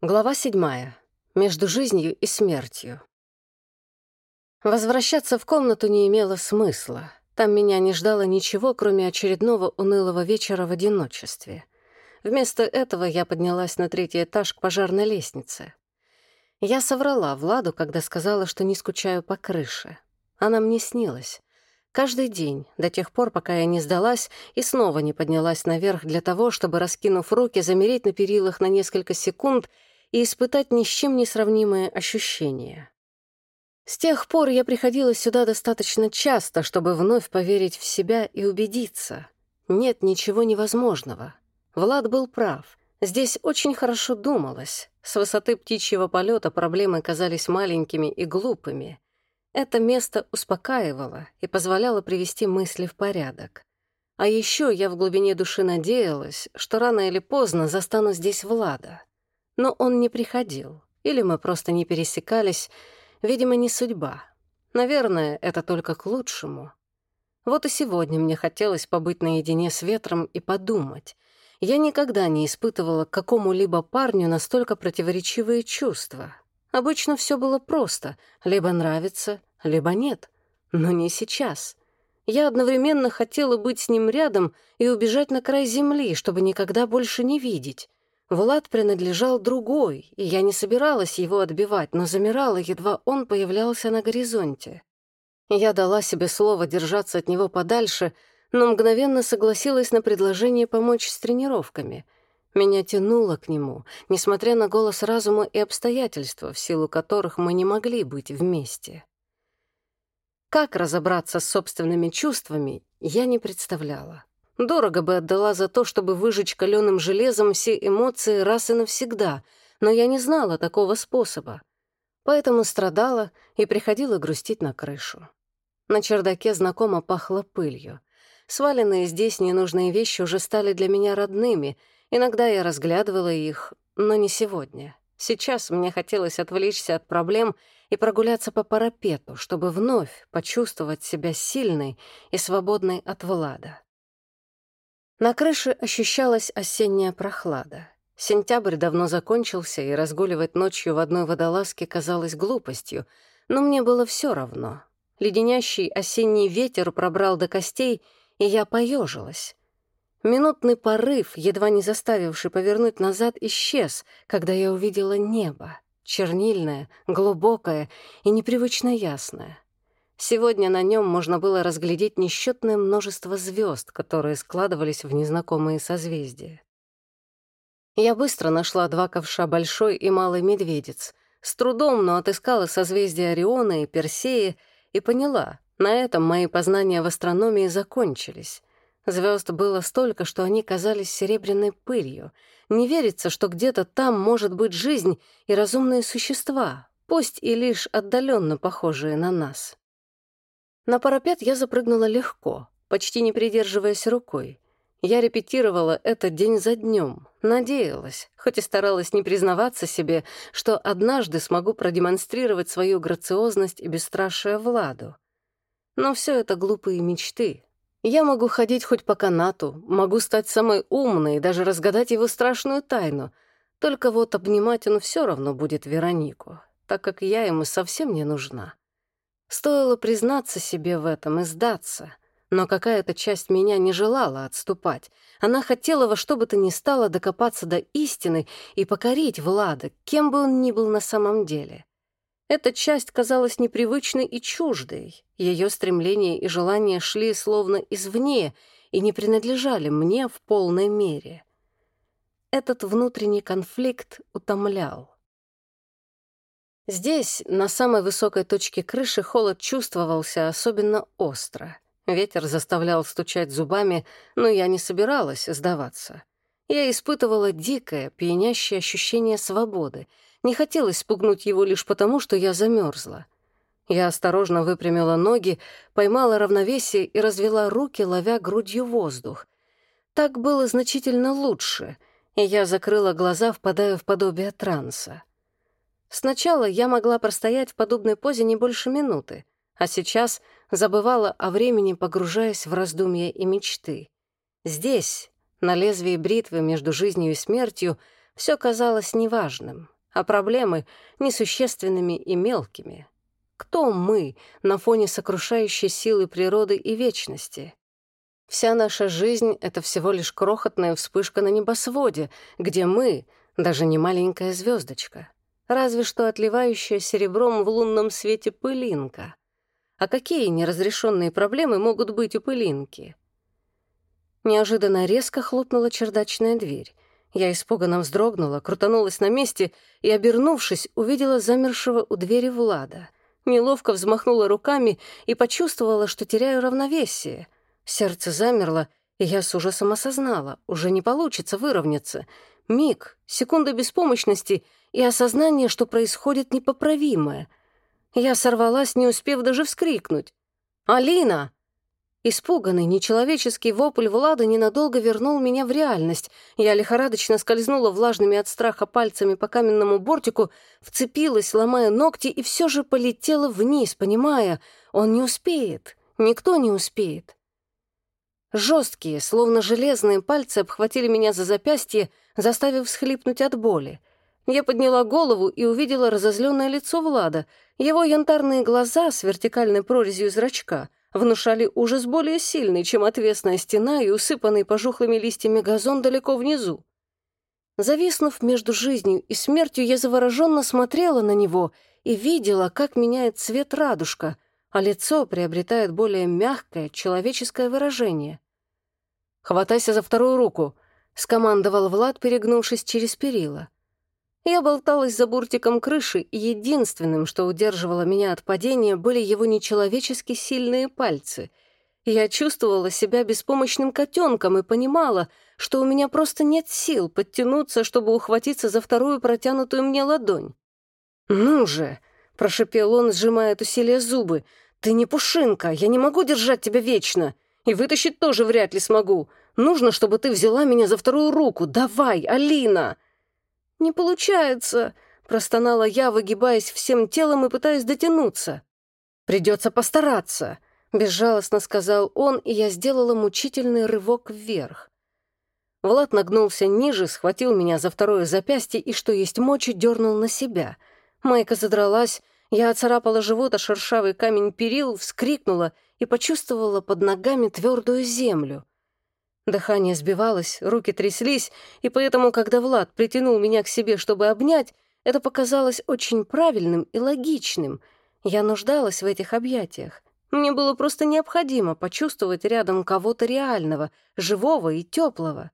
Глава седьмая. Между жизнью и смертью. Возвращаться в комнату не имело смысла. Там меня не ждало ничего, кроме очередного унылого вечера в одиночестве. Вместо этого я поднялась на третий этаж к пожарной лестнице. Я соврала Владу, когда сказала, что не скучаю по крыше. Она мне снилась. Каждый день, до тех пор, пока я не сдалась и снова не поднялась наверх для того, чтобы, раскинув руки, замереть на перилах на несколько секунд и испытать ни с чем не сравнимые ощущения. С тех пор я приходила сюда достаточно часто, чтобы вновь поверить в себя и убедиться. Нет ничего невозможного. Влад был прав. Здесь очень хорошо думалось. С высоты птичьего полета проблемы казались маленькими и глупыми. Это место успокаивало и позволяло привести мысли в порядок. А еще я в глубине души надеялась, что рано или поздно застану здесь Влада. Но он не приходил. Или мы просто не пересекались. Видимо, не судьба. Наверное, это только к лучшему. Вот и сегодня мне хотелось побыть наедине с ветром и подумать. Я никогда не испытывала к какому-либо парню настолько противоречивые чувства. Обычно все было просто. Либо нравится, либо нет. Но не сейчас. Я одновременно хотела быть с ним рядом и убежать на край земли, чтобы никогда больше не видеть. Влад принадлежал другой, и я не собиралась его отбивать, но замирала, едва он появлялся на горизонте. Я дала себе слово держаться от него подальше, но мгновенно согласилась на предложение помочь с тренировками. Меня тянуло к нему, несмотря на голос разума и обстоятельства, в силу которых мы не могли быть вместе. Как разобраться с собственными чувствами, я не представляла. Дорого бы отдала за то, чтобы выжечь каленым железом все эмоции раз и навсегда, но я не знала такого способа. Поэтому страдала и приходила грустить на крышу. На чердаке знакомо пахло пылью. Сваленные здесь ненужные вещи уже стали для меня родными. Иногда я разглядывала их, но не сегодня. Сейчас мне хотелось отвлечься от проблем и прогуляться по парапету, чтобы вновь почувствовать себя сильной и свободной от Влада. На крыше ощущалась осенняя прохлада. Сентябрь давно закончился, и разгуливать ночью в одной водолазке казалось глупостью, но мне было все равно. Леденящий осенний ветер пробрал до костей, и я поежилась. Минутный порыв, едва не заставивший повернуть назад, исчез, когда я увидела небо, чернильное, глубокое и непривычно ясное. Сегодня на нем можно было разглядеть несчетное множество звезд, которые складывались в незнакомые созвездия. Я быстро нашла два ковша большой и малый медведец. С трудом, но отыскала созвездия Ориона и Персея и поняла, на этом мои познания в астрономии закончились. Звезд было столько, что они казались серебряной пылью. Не верится, что где-то там может быть жизнь и разумные существа, пусть и лишь отдаленно похожие на нас. На парапет я запрыгнула легко, почти не придерживаясь рукой. Я репетировала это день за днем, надеялась, хоть и старалась не признаваться себе, что однажды смогу продемонстрировать свою грациозность и бесстрашие Владу. Но все это глупые мечты. Я могу ходить хоть по канату, могу стать самой умной и даже разгадать его страшную тайну, только вот обнимать он все равно будет Веронику, так как я ему совсем не нужна. Стоило признаться себе в этом и сдаться, но какая-то часть меня не желала отступать. Она хотела во что бы то ни стало докопаться до истины и покорить Влада, кем бы он ни был на самом деле. Эта часть казалась непривычной и чуждой. Ее стремления и желания шли словно извне и не принадлежали мне в полной мере. Этот внутренний конфликт утомлял. Здесь, на самой высокой точке крыши, холод чувствовался особенно остро. Ветер заставлял стучать зубами, но я не собиралась сдаваться. Я испытывала дикое, пьянящее ощущение свободы. Не хотелось спугнуть его лишь потому, что я замерзла. Я осторожно выпрямила ноги, поймала равновесие и развела руки, ловя грудью воздух. Так было значительно лучше, и я закрыла глаза, впадая в подобие транса. Сначала я могла простоять в подобной позе не больше минуты, а сейчас забывала о времени, погружаясь в раздумья и мечты. Здесь, на лезвии бритвы между жизнью и смертью, Все казалось неважным, а проблемы — несущественными и мелкими. Кто мы на фоне сокрушающей силы природы и вечности? Вся наша жизнь — это всего лишь крохотная вспышка на небосводе, где мы — даже не маленькая звездочка, разве что отливающая серебром в лунном свете пылинка. А какие неразрешенные проблемы могут быть у пылинки? Неожиданно резко хлопнула чердачная дверь. Я испуганно вздрогнула, крутанулась на месте и, обернувшись, увидела замершего у двери Влада. Неловко взмахнула руками и почувствовала, что теряю равновесие. Сердце замерло, и я с ужасом осознала, уже не получится выровняться. Миг, секунда беспомощности и осознание, что происходит непоправимое. Я сорвалась, не успев даже вскрикнуть. «Алина!» Испуганный, нечеловеческий вопль Влада ненадолго вернул меня в реальность. Я лихорадочно скользнула влажными от страха пальцами по каменному бортику, вцепилась, ломая ногти, и все же полетела вниз, понимая, он не успеет, никто не успеет. Жесткие, словно железные пальцы обхватили меня за запястье, заставив всхлипнуть от боли. Я подняла голову и увидела разозленное лицо Влада, его янтарные глаза с вертикальной прорезью зрачка — внушали ужас более сильный, чем отвесная стена и усыпанный пожухлыми листьями газон далеко внизу. Зависнув между жизнью и смертью, я завороженно смотрела на него и видела, как меняет цвет радужка, а лицо приобретает более мягкое, человеческое выражение. «Хватайся за вторую руку», — скомандовал Влад, перегнувшись через перила. Я болталась за буртиком крыши, и единственным, что удерживало меня от падения, были его нечеловечески сильные пальцы. Я чувствовала себя беспомощным котенком и понимала, что у меня просто нет сил подтянуться, чтобы ухватиться за вторую протянутую мне ладонь. «Ну же!» — прошепел он, сжимая от усилия зубы. «Ты не пушинка, я не могу держать тебя вечно. И вытащить тоже вряд ли смогу. Нужно, чтобы ты взяла меня за вторую руку. Давай, Алина!» «Не получается», — простонала я, выгибаясь всем телом и пытаясь дотянуться. «Придется постараться», — безжалостно сказал он, и я сделала мучительный рывок вверх. Влад нагнулся ниже, схватил меня за второе запястье и, что есть мочи, дернул на себя. Майка задралась, я оцарапала живот о шершавый камень перил, вскрикнула и почувствовала под ногами твердую землю. Дыхание сбивалось, руки тряслись, и поэтому, когда Влад притянул меня к себе, чтобы обнять, это показалось очень правильным и логичным. Я нуждалась в этих объятиях. Мне было просто необходимо почувствовать рядом кого-то реального, живого и теплого.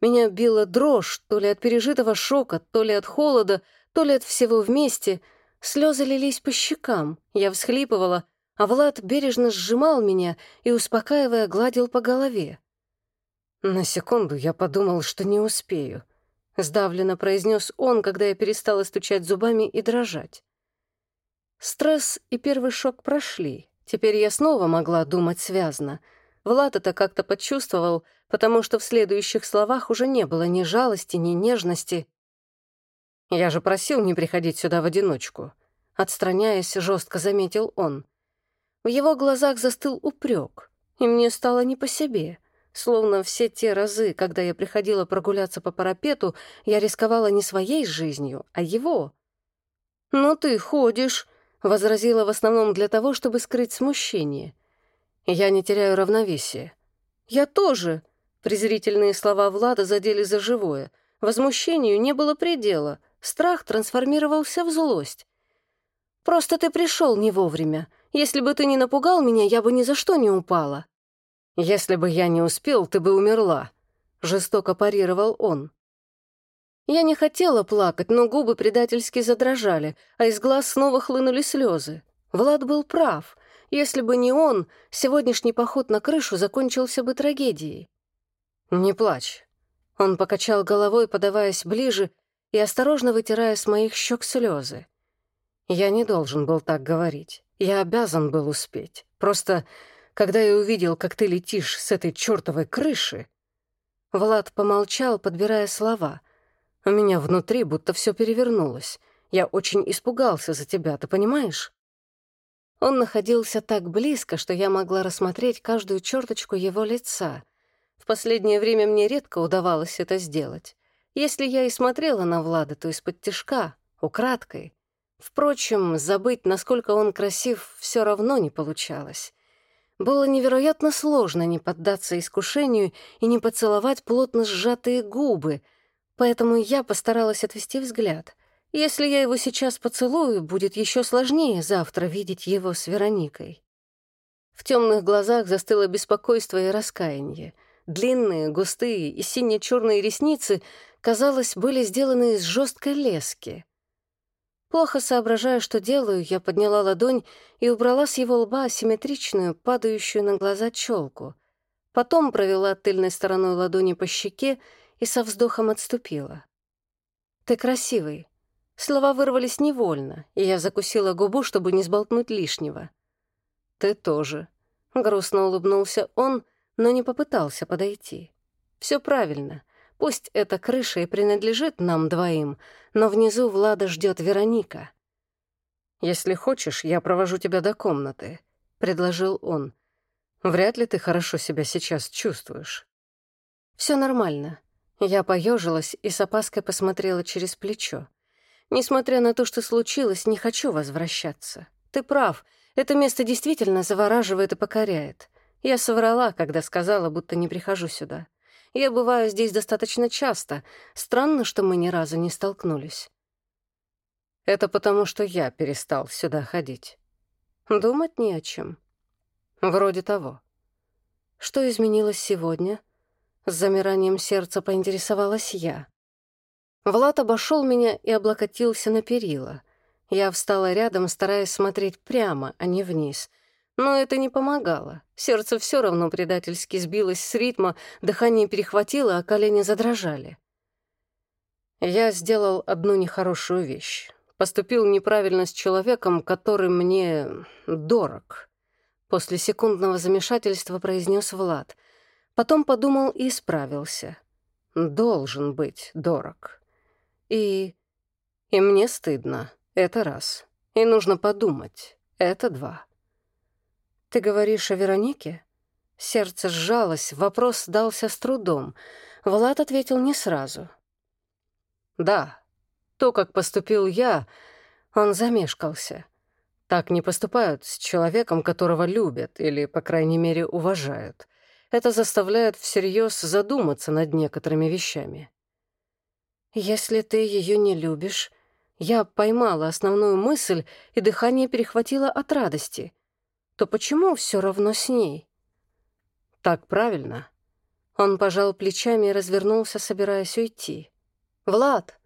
Меня била дрожь то ли от пережитого шока, то ли от холода, то ли от всего вместе. Слезы лились по щекам, я всхлипывала, а Влад бережно сжимал меня и, успокаивая, гладил по голове. На секунду я подумал, что не успею. Сдавленно произнес он, когда я перестала стучать зубами и дрожать. Стресс и первый шок прошли. Теперь я снова могла думать связно. Влад это как-то почувствовал, потому что в следующих словах уже не было ни жалости, ни нежности. «Я же просил не приходить сюда в одиночку», — отстраняясь, жестко заметил он. В его глазах застыл упрек, и мне стало не по себе. Словно все те разы, когда я приходила прогуляться по парапету, я рисковала не своей жизнью, а его. «Но ты ходишь», — возразила в основном для того, чтобы скрыть смущение. «Я не теряю равновесия». «Я тоже», — презрительные слова Влада задели за живое. Возмущению не было предела, страх трансформировался в злость. «Просто ты пришел не вовремя. Если бы ты не напугал меня, я бы ни за что не упала». «Если бы я не успел, ты бы умерла», — жестоко парировал он. Я не хотела плакать, но губы предательски задрожали, а из глаз снова хлынули слезы. Влад был прав. Если бы не он, сегодняшний поход на крышу закончился бы трагедией. «Не плачь». Он покачал головой, подаваясь ближе и осторожно вытирая с моих щек слезы. «Я не должен был так говорить. Я обязан был успеть. Просто когда я увидел, как ты летишь с этой чертовой крыши...» Влад помолчал, подбирая слова. «У меня внутри будто все перевернулось. Я очень испугался за тебя, ты понимаешь?» Он находился так близко, что я могла рассмотреть каждую черточку его лица. В последнее время мне редко удавалось это сделать. Если я и смотрела на Влада, то из-под тишка, украдкой. Впрочем, забыть, насколько он красив, все равно не получалось. Было невероятно сложно не поддаться искушению и не поцеловать плотно сжатые губы, поэтому я постаралась отвести взгляд. Если я его сейчас поцелую, будет еще сложнее завтра видеть его с Вероникой. В темных глазах застыло беспокойство и раскаяние. Длинные, густые и сине-черные ресницы, казалось, были сделаны из жесткой лески. Плохо соображая, что делаю, я подняла ладонь и убрала с его лба асимметричную, падающую на глаза челку. Потом провела тыльной стороной ладони по щеке и со вздохом отступила. «Ты красивый». Слова вырвались невольно, и я закусила губу, чтобы не сболтнуть лишнего. «Ты тоже». Грустно улыбнулся он, но не попытался подойти. Все правильно. Пусть эта крыша и принадлежит нам двоим, но внизу Влада ждет Вероника. «Если хочешь, я провожу тебя до комнаты», — предложил он. «Вряд ли ты хорошо себя сейчас чувствуешь». Все нормально». Я поежилась и с опаской посмотрела через плечо. «Несмотря на то, что случилось, не хочу возвращаться. Ты прав, это место действительно завораживает и покоряет. Я соврала, когда сказала, будто не прихожу сюда. Я бываю здесь достаточно часто. Странно, что мы ни разу не столкнулись. Это потому, что я перестал сюда ходить. Думать не о чем. Вроде того. Что изменилось сегодня? С замиранием сердца поинтересовалась я. Влад обошел меня и облокотился на перила. Я встала рядом, стараясь смотреть прямо, а не вниз — но это не помогало. Сердце все равно предательски сбилось с ритма, дыхание перехватило, а колени задрожали. Я сделал одну нехорошую вещь. Поступил неправильно с человеком, который мне дорог. После секундного замешательства произнес Влад. Потом подумал и исправился. Должен быть дорог. И... И мне стыдно. Это раз. И нужно подумать. Это два. «Ты говоришь о Веронике?» Сердце сжалось, вопрос дался с трудом. Влад ответил не сразу. «Да, то, как поступил я, он замешкался. Так не поступают с человеком, которого любят или, по крайней мере, уважают. Это заставляет всерьез задуматься над некоторыми вещами. Если ты ее не любишь, я поймала основную мысль, и дыхание перехватило от радости то почему все равно с ней? Так правильно. Он пожал плечами и развернулся, собираясь уйти. «Влад!»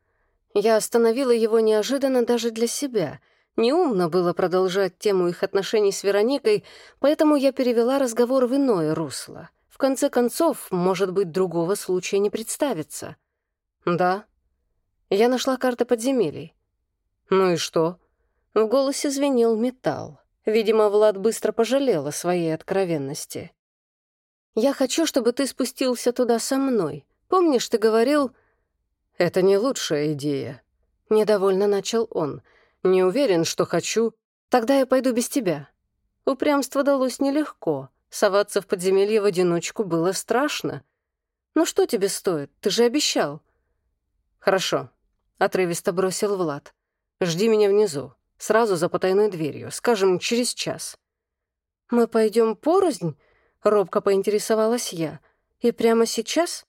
Я остановила его неожиданно даже для себя. Неумно было продолжать тему их отношений с Вероникой, поэтому я перевела разговор в иное русло. В конце концов, может быть, другого случая не представится. «Да». Я нашла карты подземелий. «Ну и что?» В голосе звенел металл. Видимо, Влад быстро пожалел о своей откровенности. «Я хочу, чтобы ты спустился туда со мной. Помнишь, ты говорил...» «Это не лучшая идея», — недовольно начал он. «Не уверен, что хочу. Тогда я пойду без тебя». Упрямство далось нелегко. Соваться в подземелье в одиночку было страшно. «Ну что тебе стоит? Ты же обещал». «Хорошо», — отрывисто бросил Влад. «Жди меня внизу. Сразу за потайной дверью, скажем, через час. «Мы пойдем порознь?» — робко поинтересовалась я. «И прямо сейчас?»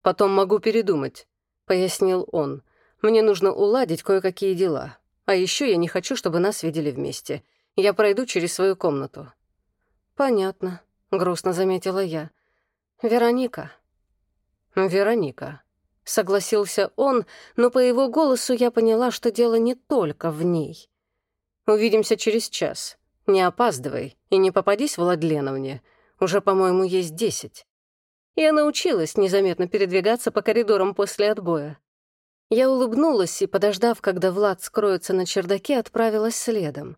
«Потом могу передумать», — пояснил он. «Мне нужно уладить кое-какие дела. А еще я не хочу, чтобы нас видели вместе. Я пройду через свою комнату». «Понятно», — грустно заметила я. «Вероника». «Вероника», — согласился он, но по его голосу я поняла, что дело не только в ней. Увидимся через час. Не опаздывай и не попадись Владленовне. Уже, по-моему, есть десять. Я научилась незаметно передвигаться по коридорам после отбоя. Я улыбнулась и, подождав, когда Влад скроется на чердаке, отправилась следом.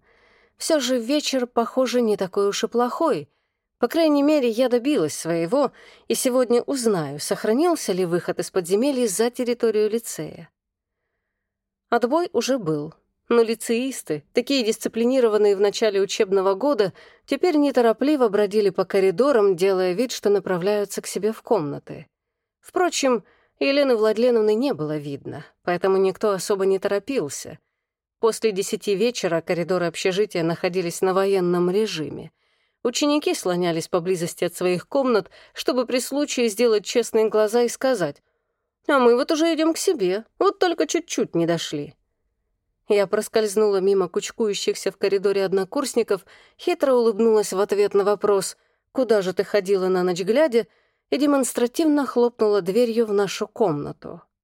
Все же вечер, похоже, не такой уж и плохой. По крайней мере, я добилась своего, и сегодня узнаю, сохранился ли выход из подземелья за территорию лицея. Отбой уже был. Но лицеисты, такие дисциплинированные в начале учебного года, теперь неторопливо бродили по коридорам, делая вид, что направляются к себе в комнаты. Впрочем, Елены Владленовны не было видно, поэтому никто особо не торопился. После десяти вечера коридоры общежития находились на военном режиме. Ученики слонялись поблизости от своих комнат, чтобы при случае сделать честные глаза и сказать, «А мы вот уже идем к себе, вот только чуть-чуть не дошли». Я проскользнула мимо кучкующихся в коридоре однокурсников, хитро улыбнулась в ответ на вопрос «Куда же ты ходила на ночь глядя?» и демонстративно хлопнула дверью в нашу комнату.